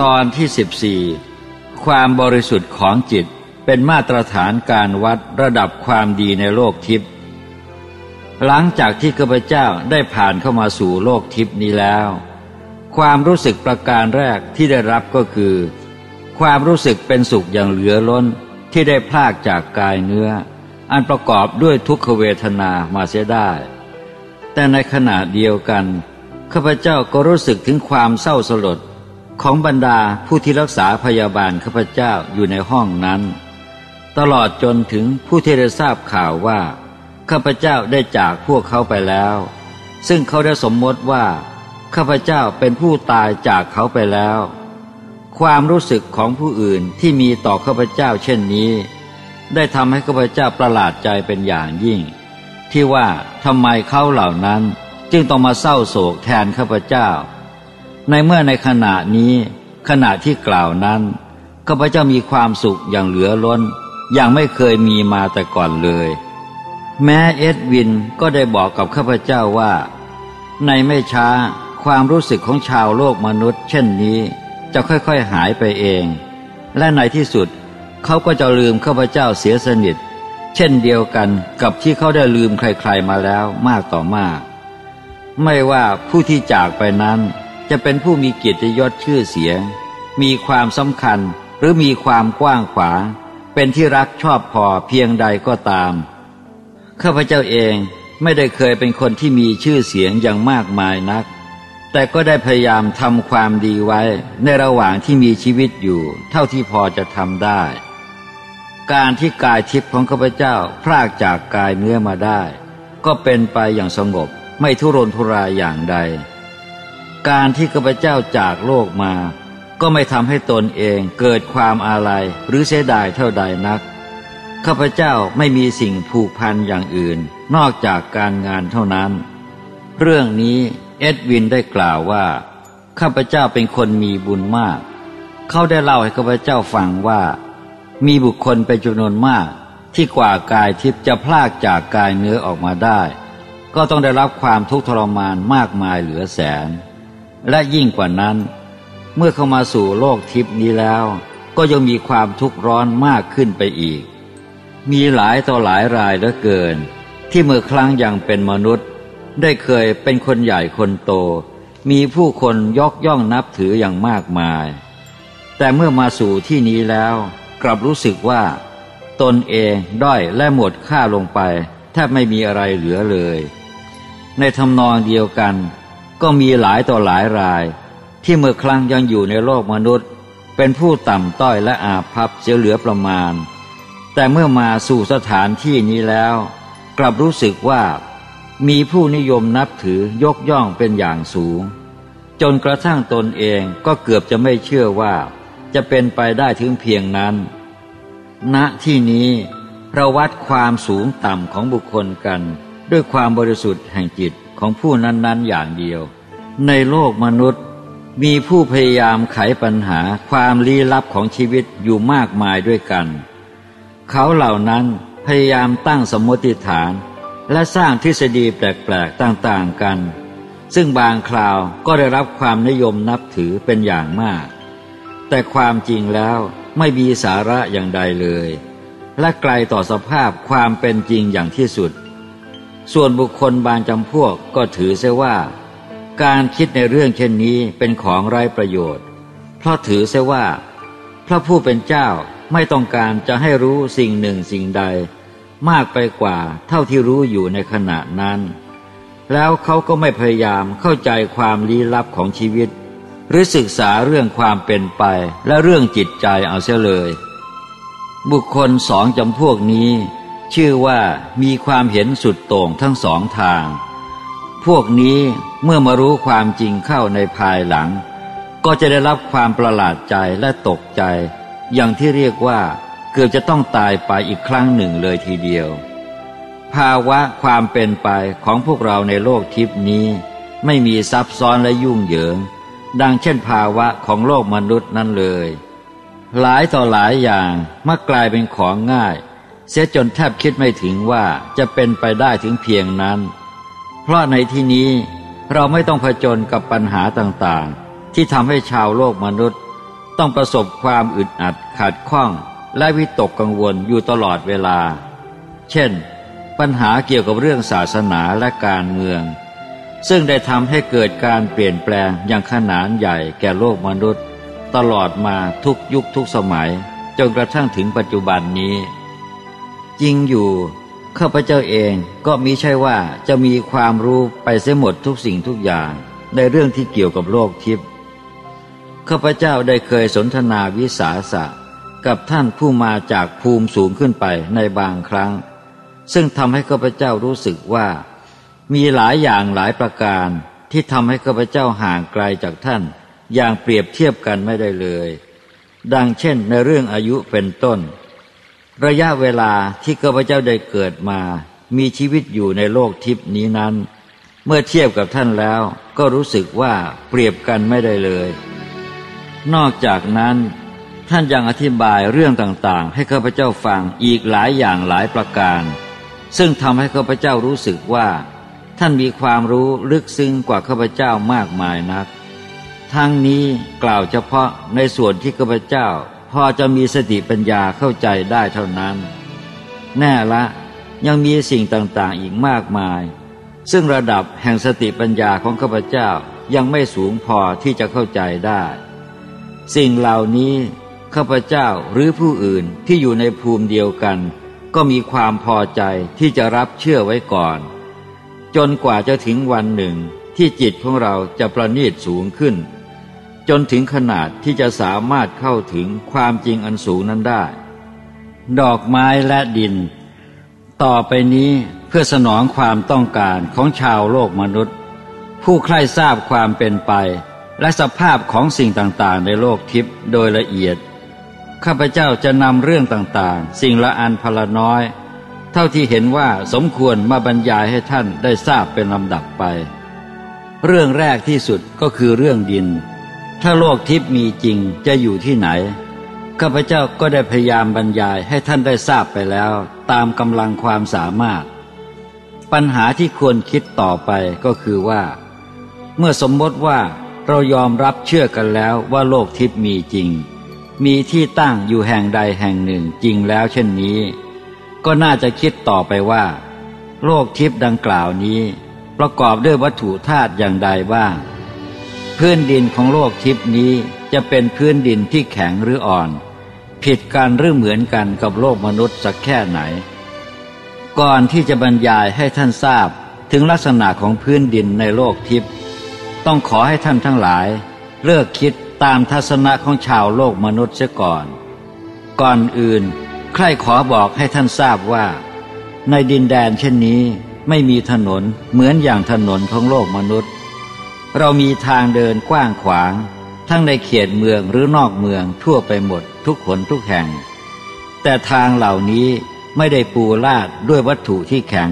ตอนที่สิบสี่ความบริสุทธิ์ของจิตเป็นมาตรฐานการวัดระดับความดีในโลกทิพย์หลังจากที่ข้าพเจ้าได้ผ่านเข้ามาสู่โลกทิพย์นี้แล้ว ความรู้สึกประการแรกที่ได้รับก็คือ ความรู้สึกเป็นสุขอย่างเหลือล้นที่ได้พลากจากกายเนื้อ อันประกอบด้วยทุกขเวทนามาเสียได้ แต่ในขณะเดียวกันข้าพเจ้าก็รู้สึกถึงความเศร้าสลด ของบรรดาผู้ที่รักษาพยาบาลข้าพเจ้าอยู่ในห้องนั้น ตลอดจนถึงผู้ที่ได้ทราบข่าวว่าข้าพเจ้าได้จากพวกเขาไปแล้ว ซึ่งเขาได้สมมติว่าข้าพเจ้าเป็นผู้ตายจากเขาไปแล้ว ความรู้สึกของผู้อื่นที่มีต่อข้าพเจ้าเช่นนี้ ได้ทำให้ข้าพเจ้าประหลาดใจเป็นอย่างยิ่ง ที่ว่าทำไมเขาเหล่านั้นจึงต้องมาเศร้าโศกแทนข้าพเจ้า ในเมื่อในขณะนี้ ขณะที่กล่าวนั้นข้าพเจ้ามีความสุขอย่างเหลือล้น อย่างไม่เคยมีมาแต่ก่อนเลย แม้เอ็ดวินก็ได้บอกกับข้าพเจ้าว่า ในไม่ช้าความรู้สึกของชาวโลกมนุษย์ เช่นนี้จะค่อยๆหายไปเอง และในที่สุดเขาก็จะลืมข้าพเจ้าเสียสนิท เช่นเดียวกันกับที่เขาได้ลืมใครๆมาแล้วมากต่อมาก ไม่ว่าผู้ที่จากไปนั้น จะเป็นผู้มีเกียรติยศชื่อเสียง มีความสำคัญหรือมีความกว้างขวางเป็นที่รักชอบพอเพียงใดก็ตาม ข้าพเจ้าเองไม่ได้เคยเป็นคนที่มีชื่อเสียงอย่างมากมายนัก แต่ก็ได้พยายามทำความดีไว้ในระหว่างที่มีชีวิตอยู่ เท่าที่พอจะทำได้ การที่กายทิพย์ของข้าพเจ้าพรากจากกายเนื้อมาได้ ก็เป็นไปอย่างสงบไม่ทุรนทุรายอย่างใด การที่ข้าพเจ้าจากโลกมา ก็ไม่ทำให้ตนเองเกิดความอาลัยหรือเสียดายเท่าใดนักข้าพเจ้าไม่มีสิ่งผูกพันอย่างอื่น นอกจากการงานเท่านั้น เรื่องนี้เอ็ดวินได้กล่าวว่าข้าพเจ้าเป็นคนมีบุญมาก เขาได้เล่าให้ข้าพเจ้าฟังว่า มีบุคคลเป็นจำนวนมากที่กว่ากายทิพย์จะพลากจากกายเนื้อออกมาได้ ก็ต้องได้รับความทุกข์ทรมานมากมายเหลือแสน และยิ่งกว่านั้น เมื่อเข้ามาสู่โลกทิพนี้แล้ว ก็ยังมีความทุกข์ร้อนมากขึ้นไปอีก มีหลายต่อหลายรายเหลือเกิน ที่เมื่อครั้งยังเป็นมนุษย์ ได้เคยเป็นคนใหญ่คนโต มีผู้คนยกย่องนับถืออย่างมากมาย แต่เมื่อมาสู่ที่นี้แล้วกลับรู้สึกว่า ตนเองด้อยและหมดค่าลงไปแทบไม่มีอะไรเหลือเลย ในทำนองเดียวกัน ก็มีหลายต่อหลายราย ที่เมื่อครั้งยังอยู่ในโลกมนุษย์ เป็นผู้ต่ำต้อยและอาภัพเสียเหลือประมาณ แต่เมื่อมาสู่สถานที่นี้แล้ว กลับรู้สึกว่า มีผู้นิยมนับถือยกย่องเป็นอย่างสูง จนกระทั่งตนเองก็เกือบจะไม่เชื่อว่า จะเป็นไปได้ถึงเพียงนั้น ณที่นี้เราวัดความสูงต่ำของบุคคลกัน ด้วยความบริสุทธิ์แห่งจิต ของผู้นั้นๆอย่างเดียว ในโลกมนุษย์มีผู้พยายามไขปัญหาความลี้ลับของชีวิตอยู่มากมายด้วยกัน เขาเหล่านั้นพยายามตั้งสมมติฐาน และสร้างทฤษฎีแปลกๆต่างๆกัน ซึ่งบางคราวก็ได้รับความนิยมนับถือเป็นอย่างมาก แต่ความจริงแล้วไม่มีสาระอย่างใดเลย และไกลต่อสภาพความเป็นจริงอย่างที่สุด ส่วนบุคคลบางจำพวกก็ถือเสียว่า การคิดในเรื่องเช่นนี้เป็นของไร้ประโยชน์ เพราะถือเสียว่า พระผู้เป็นเจ้าไม่ต้องการจะให้รู้สิ่งหนึ่งสิ่งใด มากไปกว่าเท่าที่รู้อยู่ในขณะนั้น แล้วเขาก็ไม่พยายามเข้าใจความลี้ลับของชีวิต หรือศึกษาเรื่องความเป็นไปและเรื่องจิตใจเอาเสียเลย บุคคลสองจำพวกนี้ ชื่อว่ามีความเห็นสุดโต่งทั้งสองทาง พวกนี้เมื่อมารู้ความจริงเข้าในภายหลัง ก็จะได้รับความประหลาดใจและตกใจ อย่างที่เรียกว่า เกือบจะต้องตายไปอีกครั้งหนึ่งเลยทีเดียว ภาวะความเป็นไปของพวกเราในโลกทิพนี้ ไม่มีซับซ้อนและยุ่งเหยิง ดังเช่นภาวะของโลกมนุษย์นั่นเลย หลายต่อหลายอย่างมักกลายเป็นของง่าย เสียจนแทบคิดไม่ถึงว่าจะเป็นไปได้ถึงเพียงนั้น เพราะในที่นี้เราไม่ต้องผจญกับปัญหาต่างๆ ที่ทำให้ชาวโลกมนุษย์ ต้องประสบความอึดอัดขัดข้อง และวิตกกังวลอยู่ตลอดเวลา เช่น ปัญหาเกี่ยวกับเรื่องศาสนาและการเมือง ซึ่งได้ทำให้เกิดการเปลี่ยนแปลงอย่างขนานใหญ่แก่โลกมนุษย์ ตลอดมาทุกยุคทุกสมัย จนกระทั่งถึงปัจจุบันนี้ จริงอยู่ข้าพเจ้าเองก็มิใช่ว่าจะมีความรู้ไปเสียหมดทุกสิ่งทุกอย่างในเรื่องที่เกี่ยวกับโลกทิพย์ข้าพเจ้าได้เคยสนทนาวิสาสะกับท่านผู้มาจากภูมิสูงขึ้นไปในบางครั้ง ซึ่งทำให้ข้าพเจ้ารู้สึกว่า มีหลายอย่างหลายประการที่ทำให้ข้าพเจ้าห่างไกลจากท่าน อย่างเปรียบเทียบกันไม่ได้เลย ดังเช่นในเรื่องอายุเป็นต้น ระยะเวลาที่ข้าพเจ้าได้เกิดมา มีชีวิตอยู่ในโลกทิพนี้นั้น เมื่อเทียบกับท่านแล้ว ก็รู้สึกว่าเปรียบกันไม่ได้เลย นอกจากนั้นท่านยังอธิบายเรื่องต่างๆ ให้ข้าพเจ้าฟังอีกหลายอย่างหลายประการ ซึ่งทำให้ข้าพเจ้ารู้สึกว่า ท่านมีความรู้ลึกซึ้งกว่าข้าพเจ้ามากมายนัก ทั้งนี้กล่าวเฉพาะในส่วนที่ข้าพเจ้า พอจะมีสติปัญญาเข้าใจได้เท่านั้น แน่ละยังมีสิ่งต่างๆอีกมากมาย ซึ่งระดับแห่งสติปัญญาของข้าพเจ้ายังไม่สูงพอที่จะเข้าใจได้ สิ่งเหล่านี้ข้าพเจ้าหรือผู้อื่นที่อยู่ในภูมิเดียวกัน ก็มีความพอใจที่จะรับเชื่อไว้ก่อน จนกว่าจะถึงวันหนึ่งที่จิตของเราจะประณีตสูงขึ้น จนถึงขนาดที่จะสามารถเข้าถึงความจริงอันสูงนั้นได้ ดอกไม้และดิน ต่อไปนี้เพื่อสนองความต้องการของชาวโลกมนุษย์ ผู้ใคร่ทราบความเป็นไป และสภาพของสิ่งต่างๆ ในโลกทิพย์โดยละเอียด ข้าพเจ้าจะนำเรื่องต่างๆ สิ่งละอันพละน้อย เท่าที่เห็นว่าสมควรมาบรรยายให้ท่านได้ทราบเป็นลำดับไป เรื่องแรกที่สุดก็คือเรื่องดิน ถ้าโลกทิพย์มีจริงจะอยู่ที่ไหน ข้าพเจ้าก็ได้พยายามบรรยายให้ท่านได้ทราบไปแล้ว ตามกำลังความสามารถ ปัญหาที่ควรคิดต่อไปก็คือว่า เมื่อสมมติว่าเรายอมรับเชื่อกันแล้วว่าโลกทิพย์มีจริง มีที่ตั้งอยู่แห่งใดแห่งหนึ่งจริงแล้วเช่นนี้ ก็น่าจะคิดต่อไปว่า โลกทิพย์ดังกล่าวนี้ ประกอบด้วยวัตถุธาตุอย่างใดบ้าง พื้นดินของโลกทิพย์นี้จะเป็นพื้นดินที่แข็งหรืออ่อน ผิดกันหรือเหมือนกันกับโลกมนุษย์สักแค่ไหน ก่อนที่จะบรรยายให้ท่านทราบถึงลักษณะของพื้นดินในโลกทิพย์ต้องขอให้ท่านทั้งหลาย เลิกคิดตามทัศนะของชาวโลกมนุษย์เสียก่อน ก่อนอื่น ใครขอบอกให้ท่านทราบว่า ในดินแดนเช่นนี้ไม่มีถนนเหมือนอย่างถนนของโลกมนุษย์ เรามีทางเดินกว้างขวาง ทั้งในเขตเมืองหรือนอกเมืองทั่วไปหมดทุกขนทุกแห่ง แต่ทางเหล่านี้ไม่ได้ปูลาดด้วยวัตถุที่แข็ง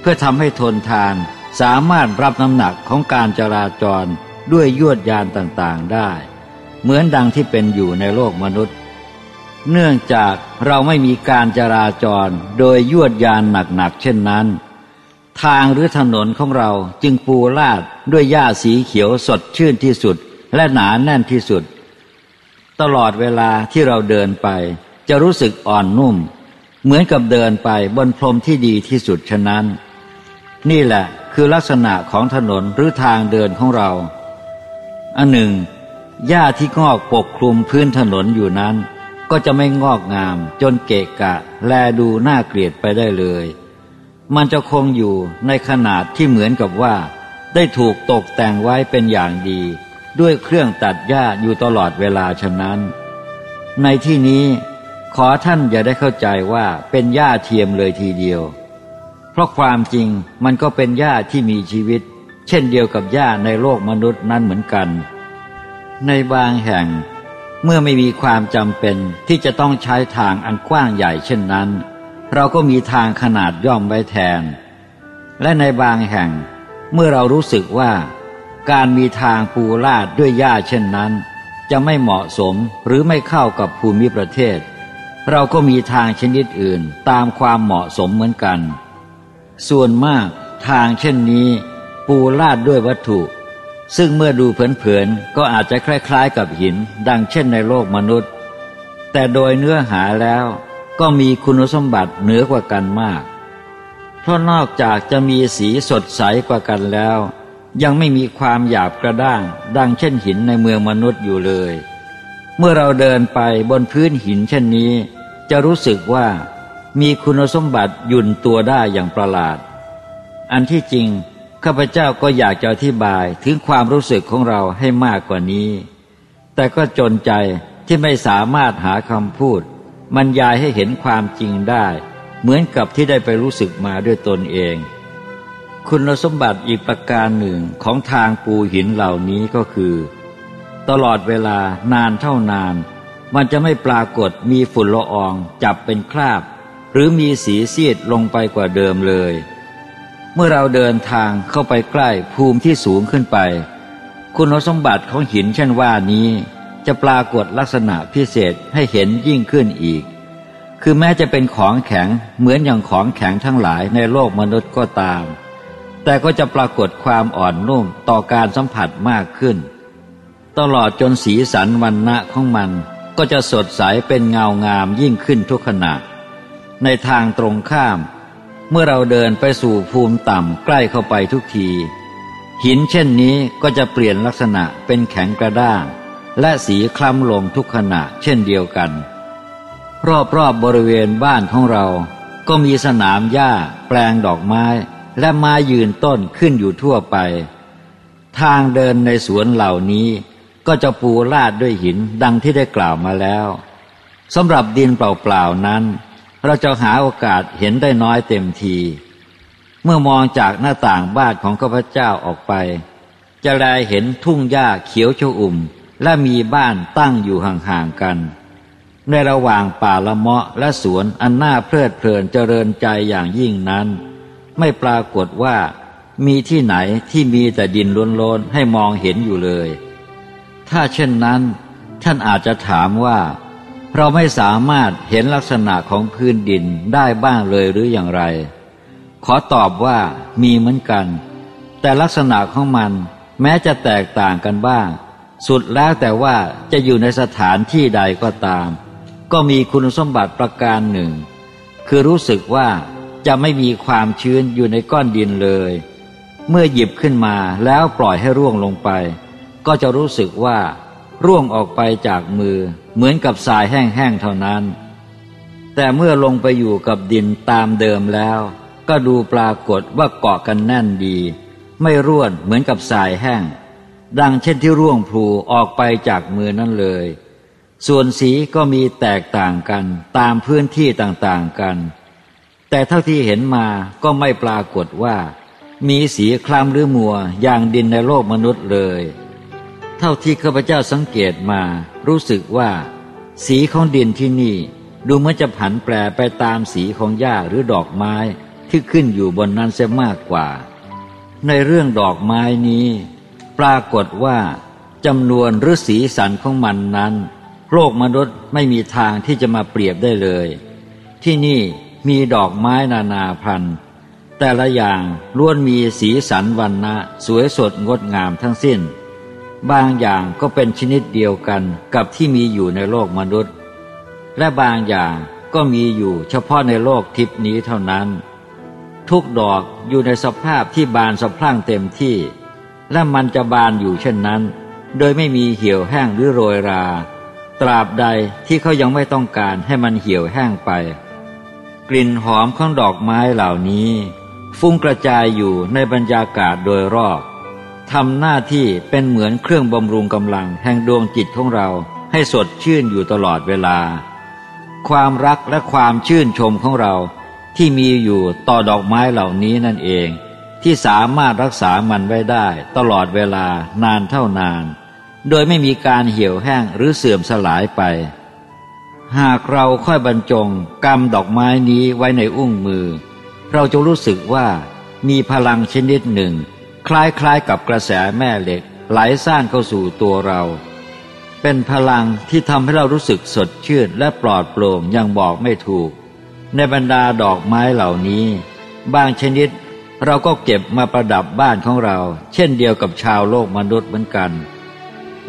เพื่อทำให้ทนทานสามารถรับน้ำหนักของการจราจรด้วยยวดยานต่างๆได้ เหมือนดังที่เป็นอยู่ในโลกมนุษย์ เนื่องจากเราไม่มีการจราจรโดยยวดยานหนักๆเช่นนั้น ทางหรือถนนของเราจึงปูลาดด้วยหญ้าสีเขียวสดชื่นที่สุด และหนาแน่นที่สุด ตลอดเวลาที่เราเดินไป จะรู้สึกอ่อนนุ่ม เหมือนกับเดินไปบนพรมที่ดีที่สุดฉะนั้น นี่แหละคือลักษณะของถนนหรือทางเดินของเรา อันหนึ่งหญ้าที่งอกปกคลุมพื้นถนนอยู่นั้น ก็จะไม่งอกงามจนเกะกะ แลดูน่าเกลียดไปได้เลย มันจะคงอยู่ในขนาดที่เหมือนกับว่า ได้ถูกตกแต่งไว้เป็นอย่างดี ด้วยเครื่องตัดหญ้าอยู่ตลอดเวลาฉะนั้น ในที่นี้ขอท่านอย่าได้เข้าใจว่าเป็นหญ้าเทียมเลยทีเดียว เพราะความจริงมันก็เป็นหญ้าที่มีชีวิต เช่นเดียวกับหญ้าในโลกมนุษย์นั้นเหมือนกัน ในบางแห่งเมื่อไม่มีความจำเป็นที่จะต้องใช้ทางอันกว้างใหญ่เช่นนั้น เราก็มีทางขนาดย่อมไว้แทน และในบางแห่งเมื่อเรารู้สึกว่า การมีทางปูลาดด้วยหญ้าเช่นนั้น จะไม่เหมาะสมหรือไม่เข้ากับภูมิประเทศ เราก็มีทางชนิดอื่นตามความเหมาะสมเหมือนกัน ส่วนมากทางเช่นนี้ ปูลาดด้วยวัตถุ ซึ่งเมื่อดูเผินๆก็อาจจะคล้ายๆกับหิน ดังเช่นในโลกมนุษย์ แต่โดยเนื้อหาแล้ว ก็มีคุณสมบัติเหนือกว่ากันมาก เพราะนอกจากจะมีสีสดใสกว่ากันแล้ว ยังไม่มีความหยาบกระด้าง ดังเช่นหินในเมืองมนุษย์อยู่เลย เมื่อเราเดินไปบนพื้นหินเช่นนี้ จะรู้สึกว่ามีคุณสมบัติยุ่นตัวได้อย่างประหลาด อันที่จริงข้าพเจ้าก็อยากจะอธิบายถึงความรู้สึกของเราให้มากกว่านี้ แต่ก็จนใจที่ไม่สามารถหาคำพูด บรรยายให้เห็นความจริงได้ เหมือนกับที่ได้ไปรู้สึกมาด้วยตนเอง คุณสมบัติอีกประการหนึ่งของทางปูหินเหล่านี้ก็คือ ตลอดเวลานานเท่านาน มันจะไม่ปรากฏมีฝุ่นละอองจับเป็นคราบ หรือมีสีซีดลงไปกว่าเดิมเลย เมื่อเราเดินทางเข้าไปใกล้ภูมิที่สูงขึ้นไป คุณสมบัติของหินเช่นว่านี้ จะปรากฏลักษณะพิเศษให้เห็นยิ่งขึ้นอีก คือแม้จะเป็นของแข็งเหมือนอย่างของแข็งทั้งหลายในโลกมนุษย์ก็ตาม แต่ก็จะปรากฏความอ่อนนุ่มต่อการสัมผัสมากขึ้น ตลอดจนสีสันวันณะของมันก็จะสดใสเป็นเงางามยิ่งขึ้นทุกขณะ ในทางตรงข้าม เมื่อเราเดินไปสู่ภูมิต่ำใกล้เข้าไปทุกที หินเช่นนี้ก็จะเปลี่ยนลักษณะเป็นแข็งกระด้าง และสีคล้ำลงทุกขณะเช่นเดียวกัน รอบๆบบริเวณบ้านของเรา ก็มีสนามหญ้า แปลงดอกไม้ และไม้ยืนต้นขึ้นอยู่ทั่วไป ทางเดินในสวนเหล่านี้ ก็จะปูลาดด้วยหินดังที่ได้กล่าวมาแล้วสำหรับดินเปล่าๆนั้น เราจะหาโอกาสเห็นได้น้อยเต็มที เมื่อมองจากหน้าต่างบ้านของข้าพเจ้าออกไป จะแลเห็นทุ่งหญ้าเขียวชอุ่ม และมีบ้านตั้งอยู่ห่างๆกัน ในระหว่างป่าละเมาะและสวนอันน่าเพลิดเพลินเจริญใจอย่างยิ่งนั้น ไม่ปรากฏว่ามีที่ไหนที่มีแต่ดินล้นๆให้มองเห็นอยู่เลย ถ้าเช่นนั้น ท่านอาจจะถามว่า เราไม่สามารถเห็นลักษณะของพื้นดินได้บ้างเลยหรืออย่างไร ขอตอบว่ามีเหมือนกัน แต่ลักษณะของมันแม้จะแตกต่างกันบ้าง สุดแล้วแต่ว่าจะอยู่ในสถานที่ใดก็ตาม ก็มีคุณสมบัติประการหนึ่ง คือรู้สึกว่าจะไม่มีความชื้นอยู่ในก้อนดินเลย เมื่อหยิบขึ้นมาแล้วปล่อยให้ร่วงลงไป ก็จะรู้สึกว่า ร่วงออกไปจากมือเหมือนกับทรายแห้งๆเท่านั้น แต่เมื่อลงไปอยู่กับดินตามเดิมแล้ว ก็ดูปรากฏว่าเกาะกันแน่นดี ไม่ร่วนเหมือนกับทรายแห้ง ดังเช่นที่ร่วงพลูออกไปจากมือนั้นเลย ส่วนสีก็มีแตกต่างกันตามพื้นที่ต่างๆกัน แต่เท่าที่เห็นมาก็ไม่ปรากฏว่า มีสีคล้ำหรือมัวอย่างดินในโลกมนุษย์เลย เท่าที่ข้าพเจ้าสังเกตมารู้สึกว่า สีของดินที่นี่ดูเหมือนจะผันแปรไปตามสีของหญ้าหรือดอกไม้ที่ขึ้นอยู่บนนั้นเสียมากกว่า ในเรื่องดอกไม้นี้ ปรากฏว่าจำนวนหรือสีสันของมันนั้น โลกมนุษย์ไม่มีทางที่จะมาเปรียบได้เลย ที่นี่มีดอกไม้นานาพันธุ์ แต่ละอย่างล้วนมีสีสันวันนะสวยสดงดงามทั้งสิ้น บางอย่างก็เป็นชนิดเดียวกันกับที่มีอยู่ในโลกมนุษย์ และบางอย่างก็มีอยู่เฉพาะในโลกทิพนี้เท่านั้น ทุกดอกอยู่ในสภาพที่บานสะพรั่งเต็มที่ และมันจะบานอยู่เช่นนั้น โดยไม่มีเหี่ยวแห้งหรือโรยรา ตราบใดที่เขายังไม่ต้องการให้มันเหี่ยวแห้งไป กลิ่นหอมของดอกไม้เหล่านี้ ฟุ้งกระจายอยู่ในบรรยากาศโดยรอบทำหน้าที่เป็นเหมือนเครื่องบำรุงกำลังแห่งดวงจิตของเราให้สดชื่นอยู่ตลอดเวลา ความรักและความชื่นชมของเราที่มีอยู่ต่อดอกไม้เหล่านี้นั่นเอง ที่สามารถรักษามันไว้ได้ตลอดเวลานานเท่านาน โดยไม่มีการเหี่ยวแห้งหรือเสื่อมสลายไป หากเราค่อยบรรจงกำดอกไม้นี้ไว้ในอุ้งมือ เราจะรู้สึกว่ามีพลังชนิดหนึ่ง คล้ายๆกับกระแสแม่เหล็กไหลซ่านเข้าสู่ตัวเรา เป็นพลังที่ทำให้เรารู้สึกสดชื่นและปลอดโปร่งยังบอกไม่ถูก ในบรรดาดอกไม้เหล่านี้ บางชนิด เราก็เก็บมาประดับบ้านของเรา เช่นเดียวกับชาวโลกมนุษย์เหมือนกัน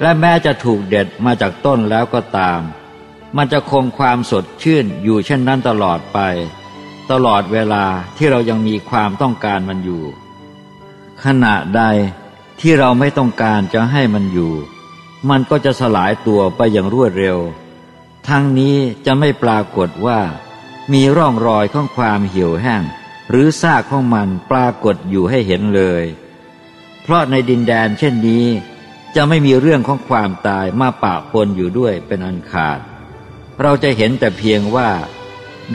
และแม้จะถูกเด็ดมาจากต้นแล้วก็ตาม มันจะคงความสดชื่นอยู่เช่นนั้นตลอดไป ตลอดเวลาที่เรายังมีความต้องการมันอยู่ ขณะใดที่เราไม่ต้องการจะให้มันอยู่ มันก็จะสลายตัวไปอย่างรวดเร็ว ทั้งนี้จะไม่ปรากฏว่า มีร่องรอยของความเหี่ยวแห้ง หรือซากของมันปรากฏอยู่ให้เห็นเลย เพราะในดินแดนเช่นนี้ จะไม่มีเรื่องของความตายมาปะปนอยู่ด้วยเป็นอันขาด เราจะเห็นแต่เพียงว่า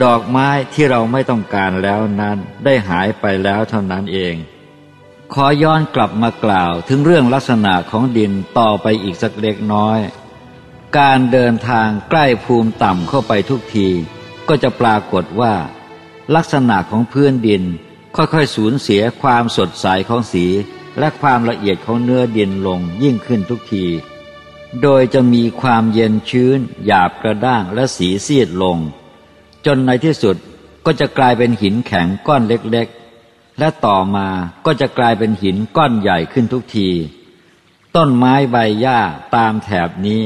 ดอกไม้ที่เราไม่ต้องการแล้วนั้นได้หายไปแล้วเท่านั้นเอง ขอย้อนกลับมากล่าวถึงเรื่องลักษณะของดินต่อไปอีกสักเล็กน้อย การเดินทางใกล้ภูมิต่ำเข้าไปทุกที ก็จะปรากฏว่า ลักษณะของพื้นดิน ค่อยๆสูญเสียความสดใสของสี และความละเอียดของเนื้อดินลงยิ่งขึ้นทุกที โดยจะมีความเย็นชื้น หยาบกระด้างและสีซีดลง จนในที่สุดก็จะกลายเป็นหินแข็งก้อนเล็กและต่อมาก็จะกลายเป็นหินก้อนใหญ่ขึ้นทุกที ต้นไม้ใบหญ้าตามแถบนี้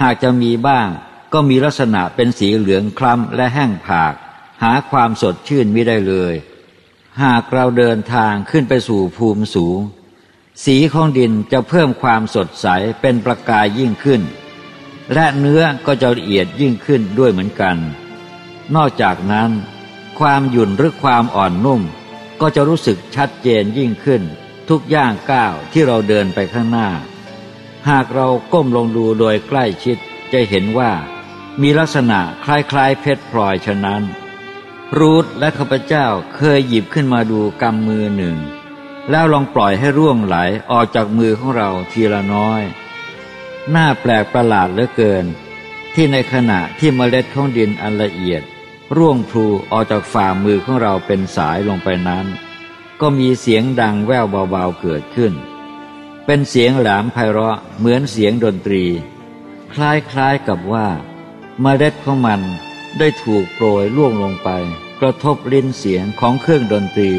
หากจะมีบ้างก็มีลักษณะเป็นสีเหลืองคล้ำและแห้งผาก หาความสดชื่นไม่ได้เลย หากเราเดินทางขึ้นไปสู่ภูมิสูง สีของดินจะเพิ่มความสดใสเป็นประกายยิ่งขึ้น และเนื้อก็จะละเอียดยิ่งขึ้นด้วยเหมือนกัน นอกจากนั้น ความหยุ่นหรือความอ่อนนุ่ม ก็จะรู้สึกชัดเจนยิ่งขึ้น ทุกย่างก้าวที่เราเดินไปข้างหน้า หากเราก้มลงดูโดยใกล้ชิดจะเห็นว่ามีลักษณะคล้ายๆเพชรพลอยฉะนั้น รูทและข้าพเจ้าเคยหยิบขึ้นมาดูกำมือหนึ่ง แล้วลองปล่อยให้ร่วงไหลออกจากมือของเราทีละน้อย หน้าแปลกประหลาดเหลือเกิน ที่ในขณะที่เมล็ดของดินอันละเอียด ร่วงพลูออกจากฝ่ามือของเราเป็นสายลงไปนั้น ก็มีเสียงดังแว่วเบาๆเกิดขึ้น เป็นเสียงแหลมไพเราะเหมือนเสียงดนตรี คล้ายๆกับว่าเมล็ดของมันได้ถูกโปรยล่วงลงไป กระทบลิ้นเสียงของเครื่องดนตรี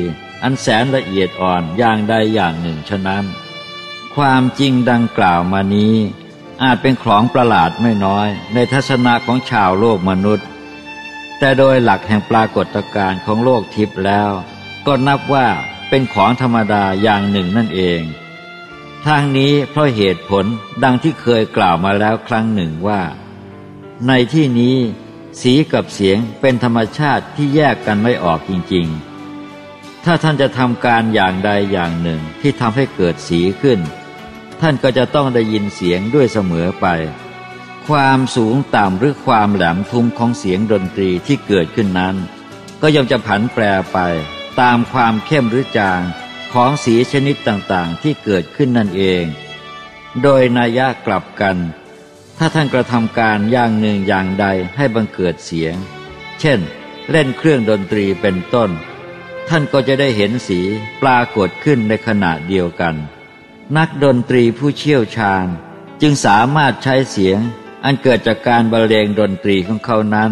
อันแสนละเอียดอ่อนอย่างใดอย่างหนึ่งฉะนั้น ความจริงดังกล่าวมานี้ อาจเป็นของประหลาดไม่น้อย ในทัศนะของชาวโลกมนุษย์ แต่โดยหลักแห่งปรากฏการณ์ของโลกทิพย์แล้ว ก็นับว่าเป็นของธรรมดาอย่างหนึ่งนั่นเองทางนี้เพราะเหตุผลดังที่เคยกล่าวมาแล้วครั้งหนึ่งว่า ในที่นี้ สีกับเสียงเป็นธรรมชาติที่แยกกันไม่ออกจริง ๆ ถ้าท่านจะทำการอย่างใดอย่างหนึ่งที่ทำให้เกิดสีขึ้น ท่านก็จะต้องได้ยินเสียงด้วยเสมอไป ความสูงต่ำหรือความแหลมทุ้มของเสียงดนตรีที่เกิดขึ้นนั้น ก็ย่อมจะผันแปรไป ตามความเข้มหรือจางของสีชนิดต่างๆที่เกิดขึ้นนั่นเอง โดยนัยยะกลับกัน ถ้าท่านกระทำการอย่างหนึ่งอย่างใดให้บังเกิดเสียง เช่น เล่นเครื่องดนตรีเป็นต้น ท่านก็จะได้เห็นสีปรากฏขึ้นในขณะเดียวกัน นักดนตรีผู้เชี่ยวชาญจึงสามารถใช้เสียงอันเกิดจากการบรรเลงดนตรีของเขานั้น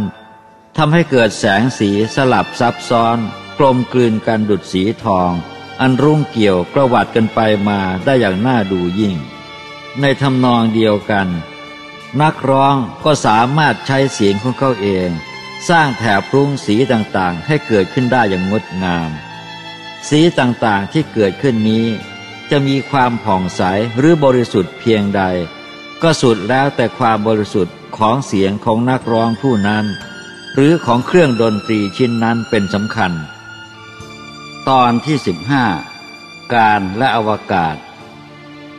ทำให้เกิดแสงสีสลับซับซ้อน กลมกลืนกันดุดสีทอง อันรุ่งเกี่ยวกระวัดกันไปมาได้อย่างน่าดูยิ่ง ในทำนองเดียวกัน นักร้องก็สามารถใช้เสียงของเขาเอง สร้างแถบรุ้งสีต่างๆ ให้เกิดขึ้นได้อย่างงดงาม สีต่างๆที่เกิดขึ้นนี้ จะมีความผ่องใสหรือบริสุทธิ์เพียงใด ก็สุดแล้วแต่ความบริสุทธิ์ของเสียงของนักร้องผู้นั้น หรือของเครื่องดนตรีชิ้นนั้นเป็นสำคัญ ตอนที่สิบห้าการและอวกาศ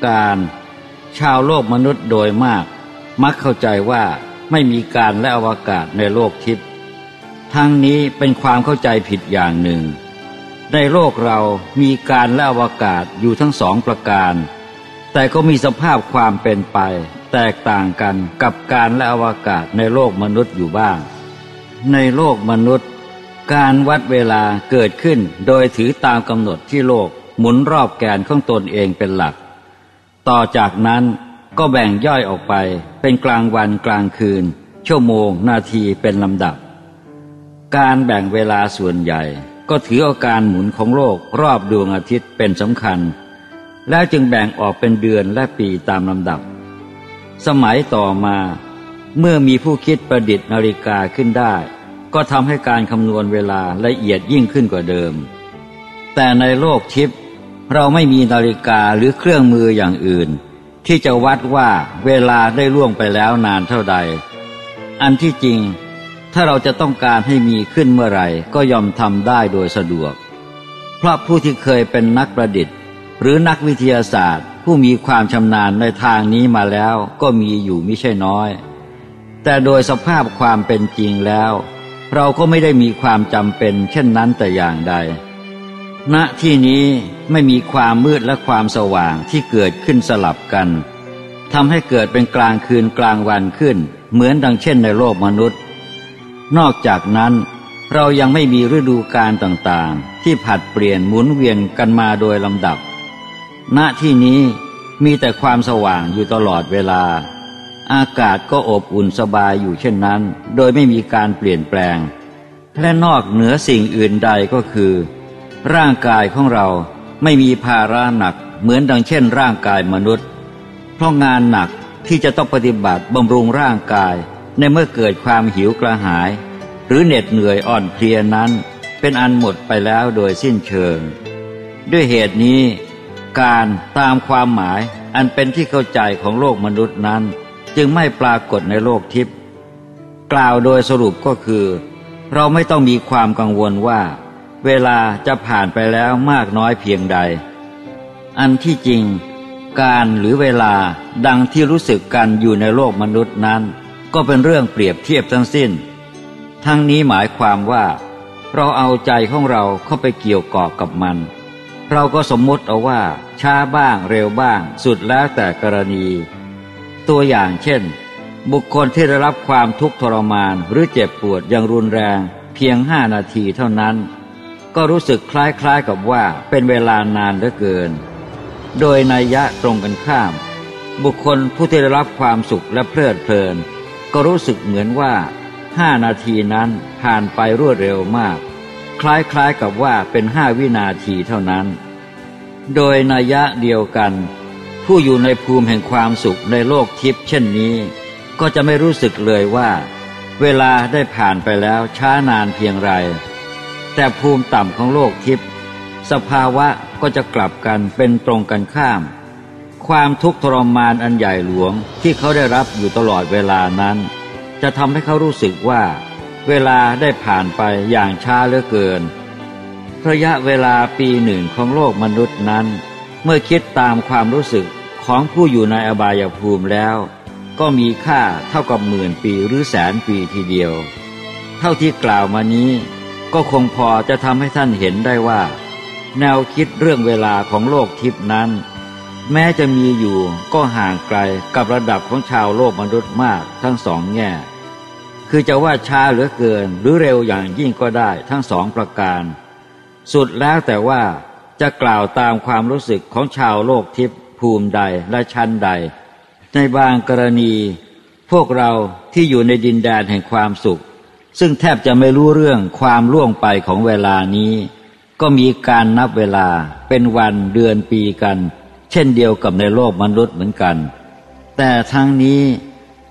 การชาวโลกมนุษย์โดยมาก มักเข้าใจว่าไม่มีการและอวกาศในโลกทิพย์ทั้งนี้เป็นความเข้าใจผิดอย่างหนึ่ง ในโลกเรามีการและอวกาศอยู่ทั้งสองประการ แต่ก็มีสภาพความเป็นไป แตกต่างกันกับการและอวกาศในโลกมนุษย์อยู่บ้าง ในโลกมนุษย์ การวัดเวลาเกิดขึ้นโดยถือตามกำหนดที่โลกหมุนรอบแกนของตนเองเป็นหลัก ต่อจากนั้น ก็แบ่งย่อยออกไปเป็นกลางวันกลางคืน ชั่วโมง นาทีเป็นลำดับ การแบ่งเวลาส่วนใหญ่ ก็ถืออาการหมุนของโลกรอบดวงอาทิตย์เป็นสำคัญ แล้วจึงแบ่งออกเป็นเดือนและปีตามลำดับ สมัยต่อมาเมื่อมีผู้คิดประดิษฐ์นาฬิกาขึ้นได้ ก็ทำให้การคำนวณเวลาละเอียดยิ่งขึ้นกว่าเดิม แต่ในโลกทิพย์เราไม่มีนาฬิกาหรือเครื่องมืออย่างอื่น ที่จะวัดว่าเวลาได้ล่วงไปแล้วนานเท่าใด อันที่จริง ถ้าเราจะต้องการให้มีขึ้นเมื่อไหร่ก็ยอมทำได้โดยสะดวก เพราะผู้ที่เคยเป็นนักประดิษฐ์ หรือนักวิทยาศาสตร์ ผู้มีความชำนาญในทางนี้มาแล้วก็มีอยู่ไม่ใช่น้อย แต่โดยสภาพความเป็นจริงแล้ว เราก็ไม่ได้มีความจำเป็นเช่นนั้นแต่อย่างใด ณที่นี้ไม่มีความมืดและความสว่างที่เกิดขึ้นสลับกันทำให้เกิดเป็นกลางคืนกลางวันขึ้น เหมือนดังเช่นในโลกมนุษย์ นอกจากนั้น เรายังไม่มีฤดูกาลต่างๆ ที่ผัดเปลี่ยนหมุนเวียนกันมาโดยลำดับ ณที่นี้มีแต่ความสว่างอยู่ตลอดเวลา อากาศก็อบอุ่นสบายอยู่เช่นนั้น โดยไม่มีการเปลี่ยนแปลง และนอกเหนือสิ่งอื่นใดก็คือ ร่างกายของเราไม่มีภาระหนักเหมือนดังเช่น ร่างกายมนุษย์ เพราะงานหนักที่จะต้องปฏิบัติบำรุงร่างกายในเมื่อเกิดความหิวกระหาย หรือเหน็ดเหนื่อยอ่อนเพลียนั้น เป็นอันหมดไปแล้วโดยสิ้นเชิง ด้วยเหตุนี้ การตามความหมายอันเป็นที่เข้าใจของโลกมนุษย์นั้น จึงไม่ปรากฏในโลกทิพย์กล่าวโดยสรุปก็คือ เราไม่ต้องมีความกังวลว่า เวลาจะผ่านไปแล้วมากน้อยเพียงใด อันที่จริง การหรือเวลาดังที่รู้สึกกันอยู่ในโลกมนุษย์นั้น ก็เป็นเรื่องเปรียบเทียบทั้งสิ้น ทั้งนี้หมายความว่า เราเอาใจของเราเข้าไปเกี่ยวกาะกับมัน เราก็สมมติเอาว่า ช้าบ้างเร็วบ้างสุดแล้วแต่กรณี ตัวอย่างเช่น บุคคลที่ได้รับความทุกข์ทรมานหรือเจ็บปวดอย่างรุนแรง เพียงห้านาทีเท่านั้น ก็รู้สึกคล้ายๆกับว่าเป็นเวลานานเหลือเกิน โดยนัยยะตรงกันข้าม บุคคลผู้ที่ได้รับความสุขและเพลิดเพลิน ก็รู้สึกเหมือนว่าห้านาทีนั้นผ่านไปรวดเร็วมาก คล้ายๆกับว่าเป็นห้าวินาทีเท่านั้น โดยนัยยะเดียวกัน ผู้อยู่ในภูมิแห่งความสุขในโลกทิพย์เช่นนี้ ก็จะไม่รู้สึกเลยว่า เวลาได้ผ่านไปแล้วช้านานเพียงไร แต่ภูมิต่ำของโลกทิพย์สภาวะก็จะกลับกันเป็นตรงกันข้าม ความทุกข์ทรมานอันใหญ่หลวงที่เขาได้รับอยู่ตลอดเวลานั้น จะทำให้เขารู้สึกว่า เวลาได้ผ่านไปอย่างช้าเหลือเกิน ระยะเวลาปีหนึ่งของโลกมนุษย์นั้น เมื่อคิดตามความรู้สึกของผู้อยู่ในอบายภูมิแล้ว ก็มีค่าเท่ากับหมื่นปีหรือแสนปีทีเดียว เท่าที่กล่าวมานี้ ก็คงพอจะทำให้ท่านเห็นได้ว่า แนวคิดเรื่องเวลาของโลกทิพนั้น แม้จะมีอยู่ก็ห่างไกลกับระดับของชาวโลกมนุษย์มากทั้งสองแง่ คือจะว่าช้าเหลือเกินหรือเร็วอย่างยิ่งก็ได้ทั้งสองประการ สุดแล้วแต่ว่าจะกล่าวตามความรู้สึกของชาวโลกทิพภูมิใดและชั้นใด ในบางกรณี พวกเราที่อยู่ในดินแดนแห่งความสุข ซึ่งแทบจะไม่รู้เรื่องความล่วงไปของเวลานี้ ก็มีการนับเวลาเป็นวันเดือนปีกัน เช่นเดียวกับในโลกมนุษย์เหมือนกัน แต่ทั้งนี้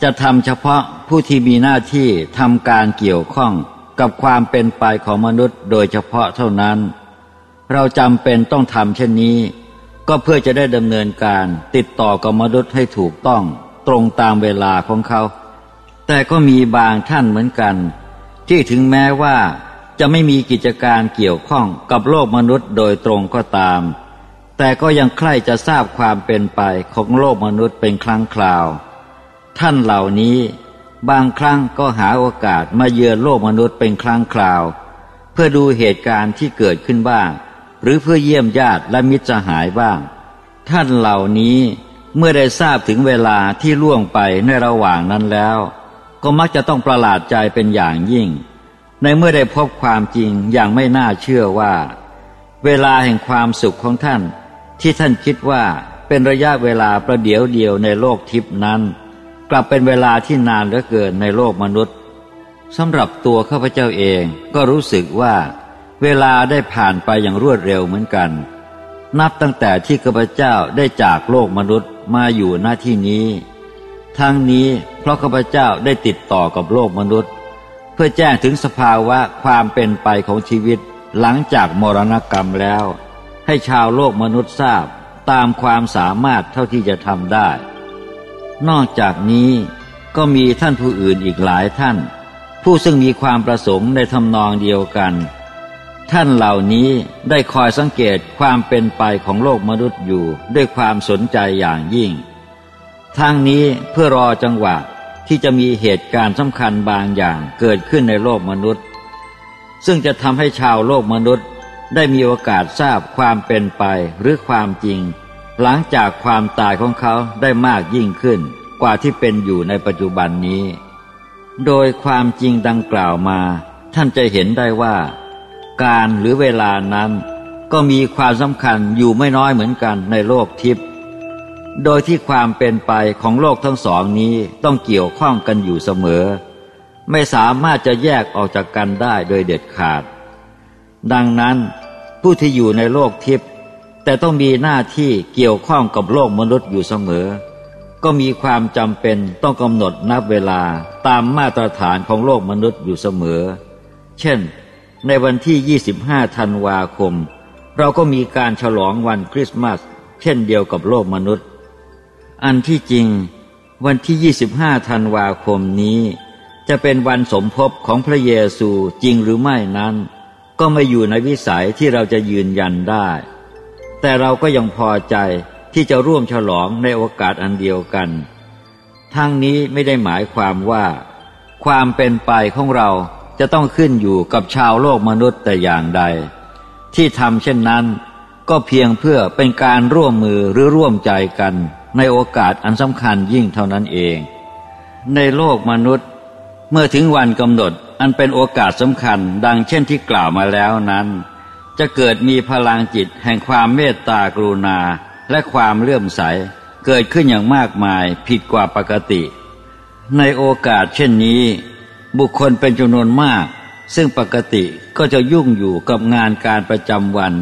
จะทำเฉพาะผู้ที่มีหน้าที่ทำการเกี่ยวข้องกับความเป็นไปของมนุษย์โดยเฉพาะเท่านั้น เราจำเป็นต้องทำเช่นนี้ ก็เพื่อจะได้ดำเนินการติดต่อกับมนุษย์ให้ถูกต้องตรงตามเวลาของเขา แต่ก็มีบางท่านเหมือนกัน ที่ถึงแม้ว่าจะไม่มีกิจการเกี่ยวข้องกับโลกมนุษย์โดยตรงก็ตาม แต่ก็ยังใคร่จะทราบความเป็นไปของโลกมนุษย์เป็นครั้งคราว ท่านเหล่านี้บางครั้งก็หาโอกาสมาเยือนโลกมนุษย์เป็นครั้งคราว เพื่อดูเหตุการณ์ที่เกิดขึ้นบ้าง หรือเพื่อเยี่ยมญาติและมิตรสหายบ้าง ท่านเหล่านี้เมื่อได้ทราบถึงเวลาที่ล่วงไปในระหว่างนั้นแล้ว ก็มักจะต้องประหลาดใจเป็นอย่างยิ่ง ในเมื่อได้พบความจริงอย่างไม่น่าเชื่อว่า เวลาแห่งความสุขของท่าน ที่ท่านคิดว่าเป็นระยะเวลาประเดียวเดียวในโลกทิพนั้น กลับเป็นเวลาที่นานเหลือเกินในโลกมนุษย์สำหรับตัวข้าพเจ้าเองก็รู้สึกว่า เวลาได้ผ่านไปอย่างรวดเร็วเหมือนกัน นับตั้งแต่ที่ข้าพเจ้าได้จากโลกมนุษย์มาอยู่หน้าที่นี้ ทั้งนี้เพราะข้าพเจ้าได้ติดต่อกับโลกมนุษย์ เพื่อแจ้งถึงสภาวะความเป็นไปของชีวิต หลังจากมรณกรรมแล้ว ให้ชาวโลกมนุษย์ทราบตามความสามารถเท่าที่จะทำได้ นอกจากนี้ก็มีท่านผู้อื่นอีกหลายท่าน ผู้ซึ่งมีความประสงค์ในทำนองเดียวกัน ท่านเหล่านี้ได้คอยสังเกตความเป็นไปของโลกมนุษย์อยู่ด้วยความสนใจอย่างยิ่ง ทางนี้เพื่อรอจังหวะที่จะมีเหตุการณ์สำคัญบางอย่างเกิดขึ้นในโลกมนุษย์ ซึ่งจะทำให้ชาวโลกมนุษย์ได้มีโอกาสทราบความเป็นไปหรือความจริง หลังจากความตายของเขาได้มากยิ่งขึ้น กว่าที่เป็นอยู่ในปัจจุบันนี้ โดยความจริงดังกล่าวมา ท่านจะเห็นได้ว่า การหรือเวลานั้น ก็มีความสำคัญอยู่ไม่น้อยเหมือนกันในโลกทิพย์ โดยที่ความเป็นไปของโลกทั้งสองนี้ต้องเกี่ยวข้องกันอยู่เสมอ ไม่สามารถจะแยกออกจากกันได้โดยเด็ดขาด ดังนั้นผู้ที่อยู่ในโลกทิพย์แต่ต้องมีหน้าที่เกี่ยวข้องกับโลกมนุษย์อยู่เสมอ ก็มีความจำเป็นต้องกำหนดนับเวลาตามมาตรฐานของโลกมนุษย์อยู่เสมอ เช่น ในวันที่ 25 ธันวาคม เราก็มีการฉลองวันคริสต์มาส เช่นเดียวกับโลกมนุษย์ อันที่จริง วันที่ 25ธันวาคมนี้ จะเป็นวันสมภพของพระเยซูจริงหรือไม่นั้น ก็ไม่อยู่ในวิสัยที่เราจะยืนยันได้ แต่เราก็ยังพอใจที่จะร่วมฉลองในโอกาสอันเดียวกัน ทั้งนี้ไม่ได้หมายความว่า ความเป็นไปของเราจะต้องขึ้นอยู่กับชาวโลกมนุษย์แต่อย่างใด ที่ทำเช่นนั้น ก็เพียงเพื่อเป็นการร่วมมือหรือร่วมใจกัน ในโอกาสอันสำคัญยิ่งเท่านั้นเอง ในโลกมนุษย์ เมื่อถึงวันกำหนดอันเป็นโอกาสสำคัญดังเช่นที่กล่าวมาแล้วนั้น จะเกิดมีพลังจิตแห่งความเมตตากรุณาและความเลื่อมใส เกิดขึ้นอย่างมากมายผิดกว่าปกติ ในโอกาสเช่นนี้ บุคคลเป็นจำนวนมาก ซึ่งปกติก็จะยุ่งอยู่กับงานการประจำวัน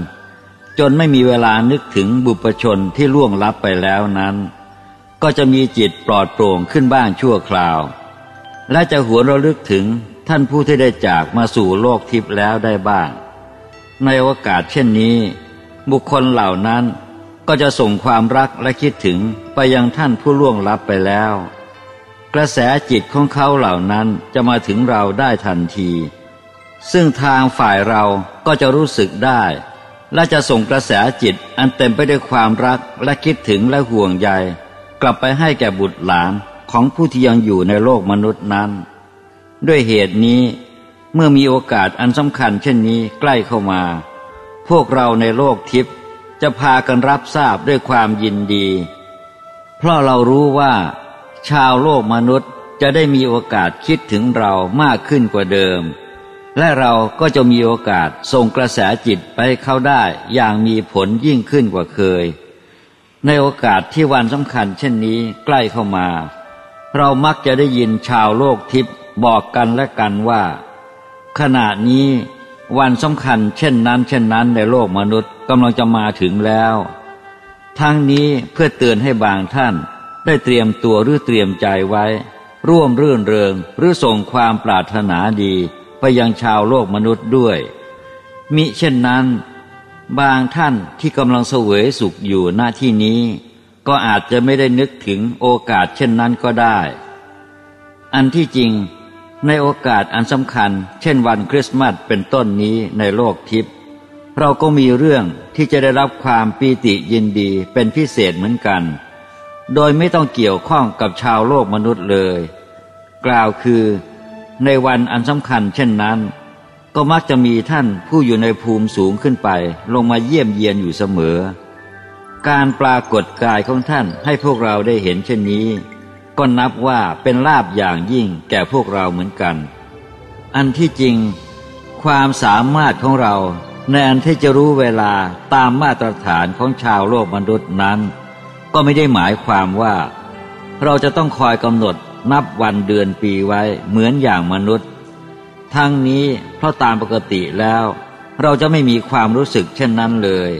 จนไม่มีเวลานึกถึงบุพชนที่ล่วงลับไปแล้วนั้น ก็จะมีจิตปลอดโปร่งขึ้นบ้างชั่วคราว และจะหวนระลึกถึงท่านผู้ที่ได้จากมาสู่โลกทิพย์แล้วได้บ้าง ในโอกาสเช่นนี้ บุคคลเหล่านั้นก็จะส่งความรักและคิดถึงไปยังท่านผู้ล่วงลับไปแล้ว กระแสจิตของเขาเหล่านั้นจะมาถึงเราได้ทันที ซึ่งทางฝ่ายเราก็จะรู้สึกได้ และจะส่งกระแสจิตอันเต็มไปด้วยความรักและคิดถึงและห่วงใย กลับไปให้แก่บุตรหลานของผู้ที่ยังอยู่ในโลกมนุษย์นั้น ด้วยเหตุนี้ เมื่อมีโอกาสอันสำคัญเช่นนี้ใกล้เข้ามา พวกเราในโลกทิพย์จะพากันรับทราบด้วยความยินดี เพราะเรารู้ว่า ชาวโลกมนุษย์จะได้มีโอกาสคิดถึงเรามากขึ้นกว่าเดิม และเราก็จะมีโอกาสส่งกระแสจิตไปเข้าได้อย่างมีผลยิ่งขึ้นกว่าเคย ในโอกาสที่วันสำคัญเช่นนี้ใกล้เข้ามา เรามักจะได้ยินชาวโลกทิพย์บอกกันและกันว่า ขณะนี้วันสำคัญเช่นนั้น เช่นนั้นในโลกมนุษย์กำลังจะมาถึงแล้ว ทั้งนี้เพื่อเตือนให้บางท่านได้เตรียมตัวหรือเตรียมใจไว้ ร่วมรื่นเริงหรือส่งความปรารถนาดี ไปยังชาวโลกมนุษย์ด้วย มิเช่นนั้น บางท่านที่กำลังเสวยสุขอยู่หน้าที่นี้ ก็อาจจะไม่ได้นึกถึงโอกาสเช่นนั้นก็ได้ อันที่จริงในโอกาสอันสำคัญ เช่นวันคริสต์มาสเป็นต้นนี้ในโลกทิพย์เราก็มีเรื่องที่จะได้รับความปีติยินดีเป็นพิเศษเหมือนกัน โดยไม่ต้องเกี่ยวข้องกับชาวโลกมนุษย์เลย กล่าวคือ ในวันอันสำคัญเช่นนั้น ก็มักจะมีท่านผู้อยู่ในภูมิสูงขึ้นไป ลงมาเยี่ยมเยียนอยู่เสมอ การปรากฏกายของท่านให้พวกเราได้เห็นเช่นนี้ ก็นับว่าเป็นลาบอย่างยิ่งแก่พวกเราเหมือนกัน อันที่จริง ความสามารถของเราในอันที่จะรู้เวลาตามมาตรฐานของชาวโลกมนุษย์นั้น ก็ไม่ได้หมายความว่า เราจะต้องคอยกำหนด นับวันเดือนปีไว้เหมือนอย่างมนุษย์ ทั้งนี้เพราะตามปกติแล้ว เราจะไม่มีความรู้สึกเช่นนั้นเลย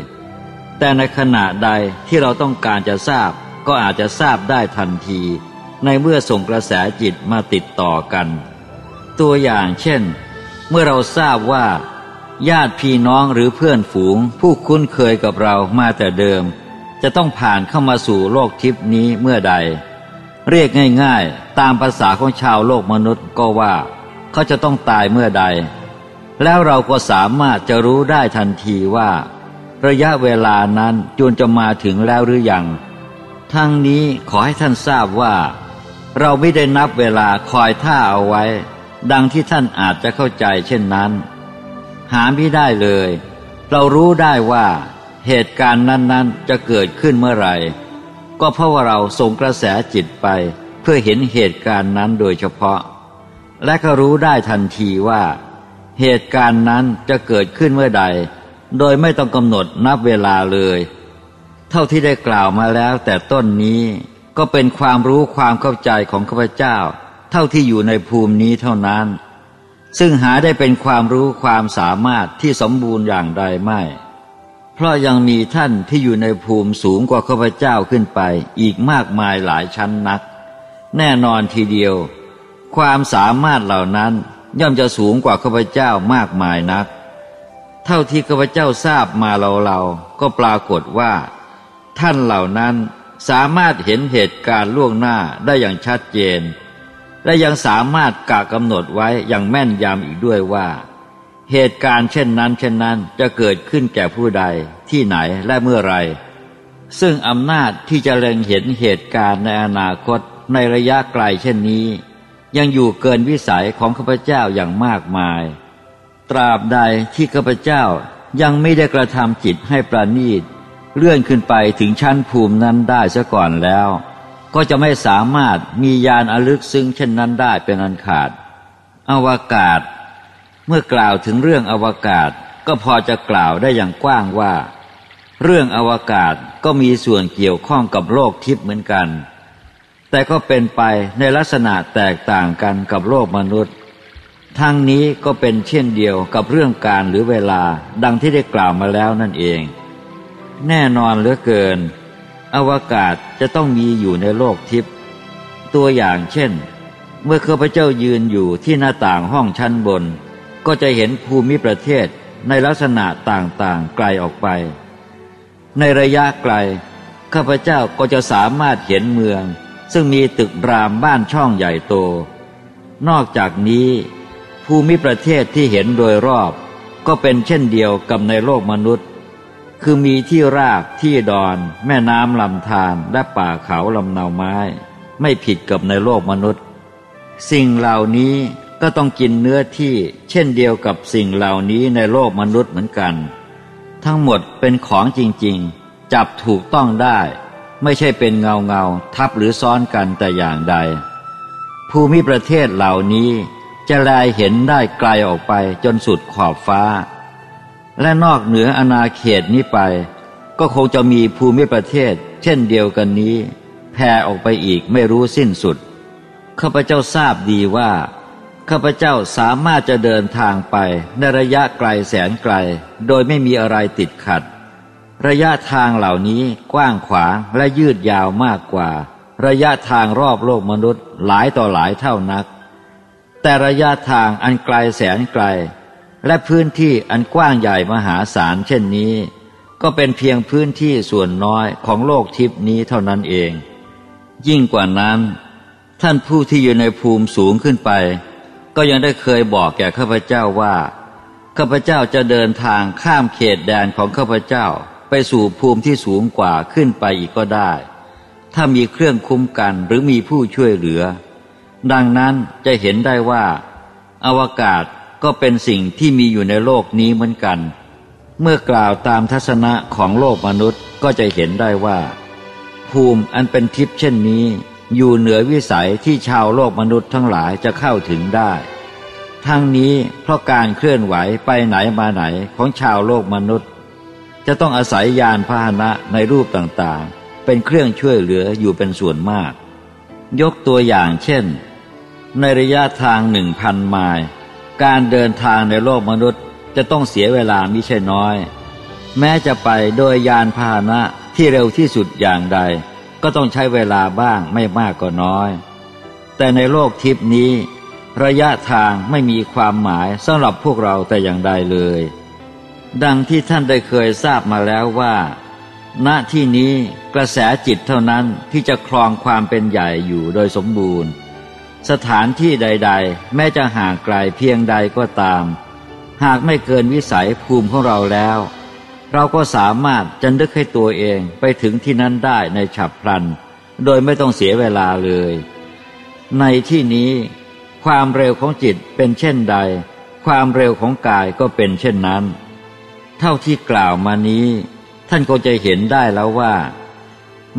แต่ในขณะใดที่เราต้องการจะทราบก็อาจจะทราบได้ทันที ในเมื่อส่งกระแสจิตมาติดต่อกัน ตัวอย่างเช่น เมื่อเราทราบว่า ญาติพี่น้องหรือเพื่อนฝูง ผู้คุ้นเคยกับเรามาแต่เดิม จะต้องผ่านเข้ามาสู่โลกทิพนี้เมื่อใด เรียกง่ายๆ ตามภาษาของชาวโลกมนุษย์ก็ว่า เขาจะต้องตายเมื่อใด แล้วเราก็สามารถจะรู้ได้ทันทีว่า ระยะเวลานั้นจวนจะมาถึงแล้วหรือยัง ทั้งนี้ขอให้ท่านทราบว่า เราไม่ได้นับเวลาคอยท่าเอาไว้ ดังที่ท่านอาจจะเข้าใจเช่นนั้น หาไม่ได้เลย เรารู้ได้ว่า เหตุการณ์นั้นๆจะเกิดขึ้นเมื่อไหร่ ก็เพราะว่าเราส่งกระแสจิตไปเพื่อเห็นเหตุการณ์นั้นโดยเฉพาะ และก็รู้ได้ทันทีว่า เหตุการณ์นั้นจะเกิดขึ้นเมื่อใด โดยไม่ต้องกำหนดนับเวลาเลย เท่าที่ได้กล่าวมาแล้วแต่ต้นนี้ก็เป็นความรู้ความเข้าใจของข้าพเจ้า เท่าที่อยู่ในภูมินี้เท่านั้น ซึ่งหาได้เป็นความรู้ความสามารถที่สมบูรณ์อย่างใดไม่ เพราะยังมีท่านที่อยู่ในภูมิสูงกว่าข้าพเจ้าขึ้นไป อีกมากมายหลายชั้นนัก แน่นอนทีเดียว ความสามารถเหล่านั้นย่อมจะสูงกว่าข้าพเจ้ามากมายนัก เท่าที่ข้าพเจ้าทราบมาเราเราก็ปรากฏว่า ท่านเหล่านั้นสามารถเห็นเหตุการณ์ล่วงหน้าได้อย่างชัดเจน และยังสามารถกะกำหนดไว้อย่างแม่นยำอีกด้วยว่า เหตุการณ์เช่นนั้น เช่นนั้นจะเกิดขึ้นแก่ผู้ใดที่ไหนและเมื่อไร ซึ่งอำนาจที่จะเล็งเห็นเหตุการณ์ในอนาคตในระยะไกลเช่นนี้ ยังอยู่เกินวิสัยของข้าพเจ้าอย่างมากมาย ตราบใดที่ข้าพเจ้ายังไม่ได้กระทำจิตให้ประณีต เลื่อนขึ้นไปถึงชั้นภูมินั้นได้ซะก่อนแล้ว ก็จะไม่สามารถมียานอลึกซึ้งเช่นนั้นได้เป็นอันขาด อวกาศ เมื่อกล่าวถึงเรื่องอวกาศก็พอจะกล่าวได้อย่างกว้างว่า เรื่องอวกาศก็มีส่วนเกี่ยวข้องกับโลกทิพย์เหมือนกัน แต่ก็เป็นไปในลักษณะแตกต่างกันกับโลกมนุษย์ ทั้งนี้ก็เป็นเช่นเดียวกับเรื่องการหรือเวลาดังที่ได้กล่าวมาแล้วนั่นเอง แน่นอนเหลือเกิน อวกาศจะต้องมีอยู่ในโลกทิพย์ตัวอย่างเช่น เมื่อข้าพเจ้ายืนอยู่ที่หน้าต่างห้องชั้นบน ก็จะเห็นภูมิประเทศในลักษณะต่างๆไกลออกไป ในระยะไกล ข้าพเจ้าก็จะสามารถเห็นเมือง ซึ่งมีตึกรามบ้านช่องใหญ่โต นอกจากนี้ ภูมิประเทศที่เห็นโดยรอบ ก็เป็นเช่นเดียวกับในโลกมนุษย์ คือมีที่ราบที่ดอน แม่น้ำลำธารและป่าเขาลำนาไม้ ไม่ผิดกับในโลกมนุษย์ สิ่งเหล่านี้ ก็ต้องกินเนื้อที่เช่นเดียวกับสิ่งเหล่านี้ในโลกมนุษย์เหมือนกัน ทั้งหมดเป็นของจริงๆ จับถูกต้องได้ ไม่ใช่เป็นเงาเงาทับหรือซ้อนกันแต่อย่างใด ภูมิประเทศเหล่านี้จะลายเห็นได้ไกลออกไปจนสุดขอบฟ้า และนอกเหนืออาณาเขตนี้ไป ก็คงจะมีภูมิประเทศ เช่นเดียวกันนี้แผ่ออกไปอีกไม่รู้สิ้นสุดข้าพเจ้าทราบดีว่า ข้าพเจ้าสามารถจะเดินทางไปในระยะไกลแสนไกล โดยไม่มีอะไรติดขัด ระยะทางเหล่านี้กว้างขวางและยืดยาวมากกว่า ระยะทางรอบโลกมนุษย์หลายต่อหลายเท่านัก แต่ระยะทางอันไกลแสนไกล และพื้นที่อันกว้างใหญ่มหาศาลเช่นนี้ ก็เป็นเพียงพื้นที่ส่วนน้อยของโลกทิพนี้เท่านั้นเอง ยิ่งกว่านั้น ท่านผู้ที่อยู่ในภูมิสูงขึ้นไป ก็ยังได้เคยบอกแก่ข้าพเจ้าว่าข้าพเจ้าจะเดินทางข้ามเขตแดนของข้าพเจ้าไปสู่ภูมิที่สูงกว่าขึ้นไปอีกก็ได้ ถ้ามีเครื่องคุ้มกันหรือมีผู้ช่วยเหลือ ดังนั้นจะเห็นได้ว่า อวกาศก็เป็นสิ่งที่มีอยู่ในโลกนี้เหมือนกัน เมื่อกล่าวตามทัศนะของโลกมนุษย์ก็จะเห็นได้ว่า ภูมิอันเป็นทิพย์เช่นนี้ อยู่เหนือวิสัยที่ชาวโลกมนุษย์ทั้งหลายจะเข้าถึงได้ ทั้งนี้เพราะการเคลื่อนไหวไปไหนมาไหนของชาวโลกมนุษย์ จะต้องอาศัยยานพาหนะในรูปต่างๆ เป็นเครื่องช่วยเหลืออยู่เป็นส่วนมาก ยกตัวอย่างเช่น ในระยะทางหนึ่งพันไมล์การเดินทางในโลกมนุษย์จะต้องเสียเวลามิใช่น้อย แม้จะไปโดยยานพาหนะที่เร็วที่สุดอย่างใด ก็ต้องใช้เวลาบ้างไม่มากก็น้อย แต่ในโลกทิพนี้ ระยะทางไม่มีความหมายสำหรับพวกเราแต่อย่างใดเลย ดังที่ท่านได้เคยทราบมาแล้วว่า ณที่นี้กระแสจิตเท่านั้นที่จะครองความเป็นใหญ่อยู่โดยสมบูรณ์ สถานที่ใด ๆ แม้จะห่างไกลเพียงใดก็ตาม หากไม่เกินวิสัยภูมิของเราแล้ว เราก็สามารถจะนึกให้ตัวเองไปถึงที่นั้นได้ในฉับพลัน โดยไม่ต้องเสียเวลาเลย ในที่นี้ ความเร็วของจิตเป็นเช่นใด ความเร็วของกายก็เป็นเช่นนั้น เท่าที่กล่าวมานี้ ท่านคงจะเห็นได้แล้วว่า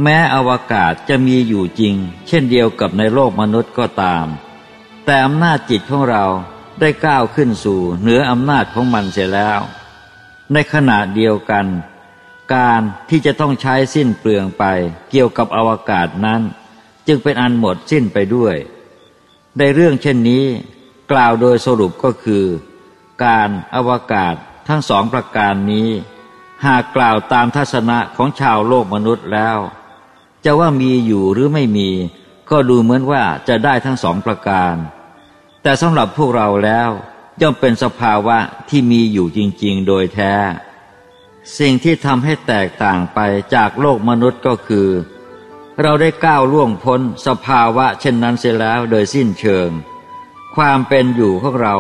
แม้อวกาศจะมีอยู่จริง เช่นเดียวกับในโลกมนุษย์ก็ตาม แต่อำนาจจิตของเราได้ก้าวขึ้นสู่เหนืออำนาจของมันเสียแล้ว ในขณะเดียวกัน การที่จะต้องใช้สิ้นเปลืองไปเกี่ยวกับอวกาศนั้น จึงเป็นอันหมดสิ้นไปด้วย ในเรื่องเช่นนี้ กล่าวโดยสรุปก็คือ การอวกาศทั้งสองประการนี้ หากกล่าวตามทัศนะของชาวโลกมนุษย์แล้ว จะว่ามีอยู่หรือไม่มี ก็ดูเหมือนว่าจะได้ทั้งสองประการ แต่สำหรับพวกเราแล้ว ย่อมเป็นสภาวะที่มีอยู่จริงๆ โดยแท้ สิ่งที่ทำให้แตกต่างไปจากโลกมนุษย์ก็คือ เราได้ก้าวล่วงพ้นสภาวะเช่นนั้นเสียแล้วโดยสิ้นเชิง ความเป็นอยู่ของเรา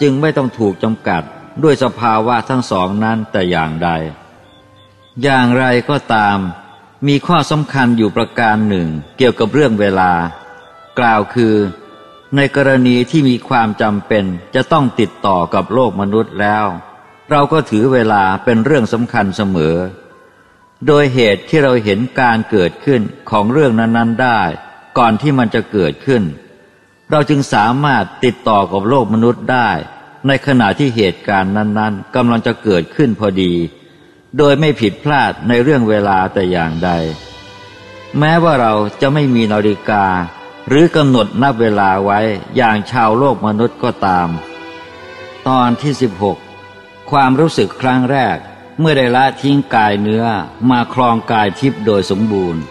จึงไม่ต้องถูกจำกัดด้วยสภาวะทั้งสองนั้นแต่อย่างใด อย่างไรก็ตาม มีข้อสำคัญอยู่ประการหนึ่งเกี่ยวกับเรื่องเวลา กล่าวคือ ในกรณีที่มีความจำเป็นจะต้องติดต่อกับโลกมนุษย์แล้ว เราก็ถือเวลาเป็นเรื่องสำคัญเสมอ โดยเหตุที่เราเห็นการเกิดขึ้นของเรื่องนั้น ๆได้ ก่อนที่มันจะเกิดขึ้น เราจึงสามารถติดต่อกับโลกมนุษย์ได้ ในขณะที่เหตุการณ์นั้นๆกำลังจะเกิดขึ้นพอดี โดยไม่ผิดพลาดในเรื่องเวลาแต่อย่างใด แม้ว่าเราจะไม่มีนาฬิกา หรือกำหนดนับเวลาไว้อย่างชาวโลกมนุษย์ก็ตาม ตอนที่ 16 ความรู้สึกครั้งแรกเมื่อได้ละทิ้งกายเนื้อมาครองกายทิพย์โดยสมบูรณ์